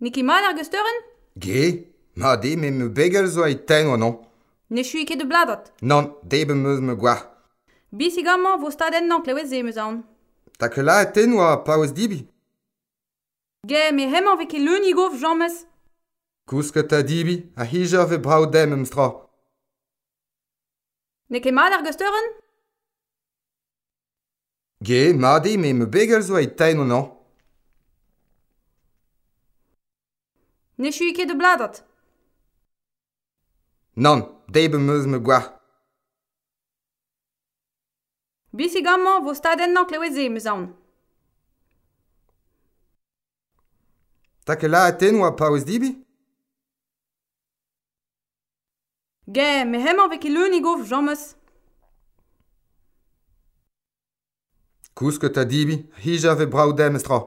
Niki mal ar gesteuren? Ge, ma de me me begel zo e teng o non. Ne chui ket de bladat? Non, de be meuz me gwa. Bisi igamman vo staden nan klewet ze meus an. Ta ke la e ten oa pa oz dibi. Ge, me hemañ vek e leun igov jammez. Kousket a dibi, a hija ve brao dem em stra. Ne ket mal ar gesteuren? Ge, ma de me me begel zo e teng o non. Ne chui ket de bladat. Non, debe meus me gwa. Bisi gammo vo stad en nok leweze me zaun. ke la aten oa paoz dibi? Ge, me hemañ vek e leun gov jameus. Kousket a dibi, hija ve braou dem estra.